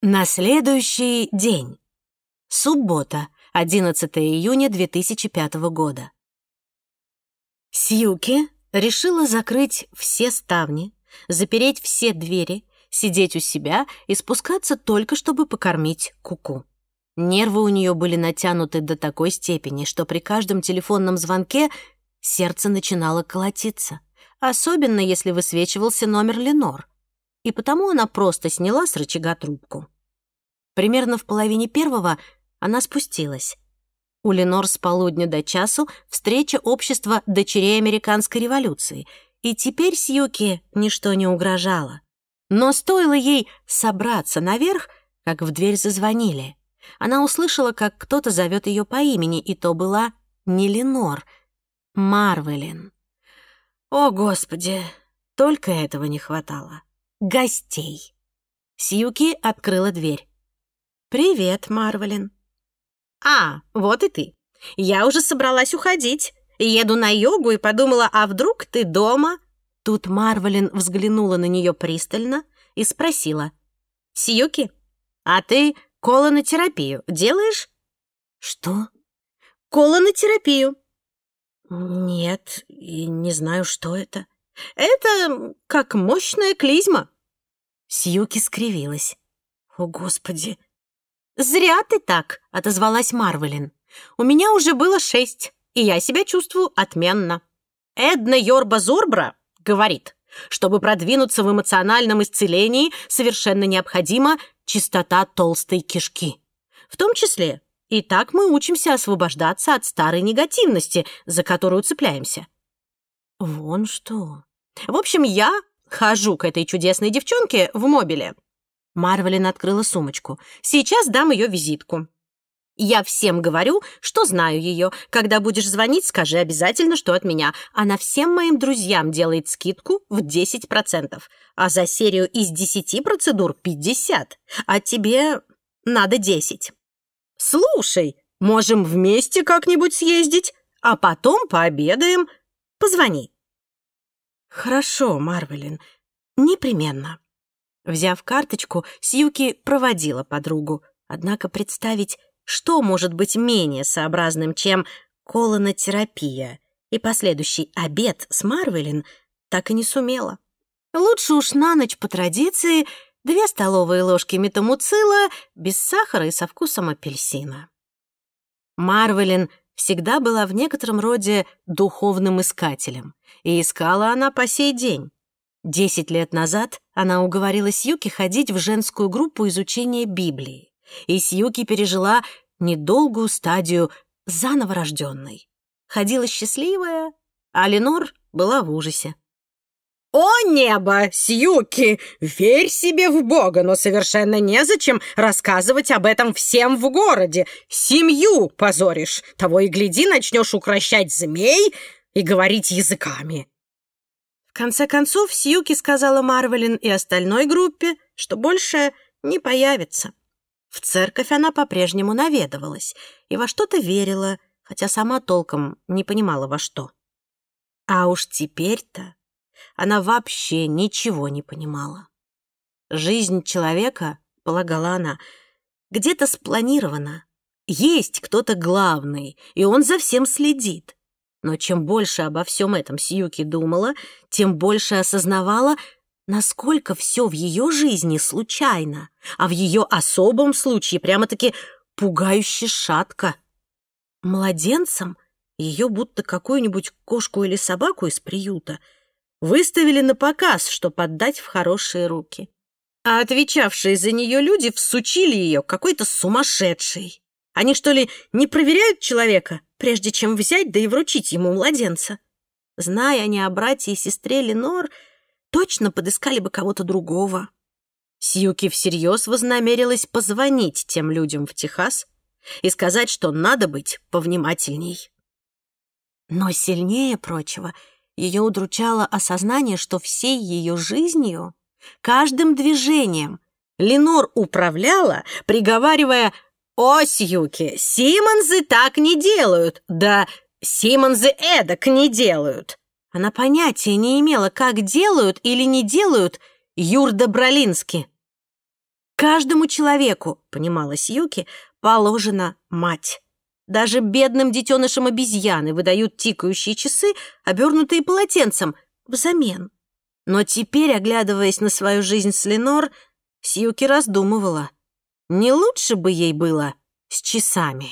На следующий день. Суббота, 11 июня 2005 года. Сьюки решила закрыть все ставни, запереть все двери, сидеть у себя и спускаться только, чтобы покормить Куку. -ку. Нервы у нее были натянуты до такой степени, что при каждом телефонном звонке сердце начинало колотиться, особенно если высвечивался номер Ленор и потому она просто сняла с рычага трубку. Примерно в половине первого она спустилась. У Ленор с полудня до часу встреча общества дочерей американской революции, и теперь Сьюки ничто не угрожало. Но стоило ей собраться наверх, как в дверь зазвонили. Она услышала, как кто-то зовет ее по имени, и то была не Ленор, Марвелин. О, Господи, только этого не хватало гостей. Сьюки открыла дверь. «Привет, Марвелин». «А, вот и ты. Я уже собралась уходить. Еду на йогу и подумала, а вдруг ты дома?» Тут Марвелин взглянула на нее пристально и спросила. «Сьюки, а ты колонотерапию делаешь?» «Что?» «Колонотерапию». «Нет, и не знаю, что это». Это как мощная клизма. Сьюки скривилась. О, Господи! Зря ты так, отозвалась Марвелин. У меня уже было шесть, и я себя чувствую отменно. Эдна Йорба Зорбра говорит, чтобы продвинуться в эмоциональном исцелении, совершенно необходима чистота толстой кишки. В том числе и так мы учимся освобождаться от старой негативности, за которую цепляемся. Вон что. В общем, я хожу к этой чудесной девчонке в мобиле. Марвелин открыла сумочку. Сейчас дам ее визитку. Я всем говорю, что знаю ее. Когда будешь звонить, скажи обязательно, что от меня. Она всем моим друзьям делает скидку в 10%, а за серию из 10 процедур 50, а тебе надо 10. Слушай, можем вместе как-нибудь съездить, а потом пообедаем. Позвони. «Хорошо, Марвелин, непременно». Взяв карточку, Сьюки проводила подругу. Однако представить, что может быть менее сообразным, чем колонотерапия и последующий обед с Марвелин, так и не сумела. Лучше уж на ночь по традиции две столовые ложки метамуцила без сахара и со вкусом апельсина. Марвелин всегда была в некотором роде духовным искателем, и искала она по сей день. Десять лет назад она уговорила Сьюки ходить в женскую группу изучения Библии, и Сьюки пережила недолгую стадию заново рожденной. Ходила счастливая, а Ленор была в ужасе. «О небо, Сьюки! Верь себе в Бога, но совершенно незачем рассказывать об этом всем в городе. Семью позоришь. Того и гляди, начнешь укращать змей и говорить языками». В конце концов, Сьюки сказала Марвелин и остальной группе, что больше не появится. В церковь она по-прежнему наведывалась и во что-то верила, хотя сама толком не понимала во что. А уж теперь-то она вообще ничего не понимала. Жизнь человека, полагала она, где-то спланирована. Есть кто-то главный, и он за всем следит. Но чем больше обо всем этом Сьюки думала, тем больше осознавала, насколько все в ее жизни случайно, а в ее особом случае прямо-таки пугающе шатко. Младенцем ее будто какую-нибудь кошку или собаку из приюта — выставили на показ, чтобы отдать в хорошие руки. А отвечавшие за нее люди всучили ее какой-то сумасшедшей. Они что ли не проверяют человека, прежде чем взять да и вручить ему младенца? Зная они о брате и сестре Ленор, точно подыскали бы кого-то другого. Сьюки всерьез вознамерилась позвонить тем людям в Техас и сказать, что надо быть повнимательней. Но сильнее прочего — ее удручало осознание, что всей ее жизнью, каждым движением Ленор управляла, приговаривая «О, Сьюки, Симонзы так не делают, да Симонзы эдак не делают». Она понятия не имела, как делают или не делают Юр Добролински. Каждому человеку, понимала Сьюки, положена мать. Даже бедным детенышам обезьяны выдают тикающие часы, обернутые полотенцем, взамен. Но теперь, оглядываясь на свою жизнь с Ленор, Сьюки раздумывала. Не лучше бы ей было с часами.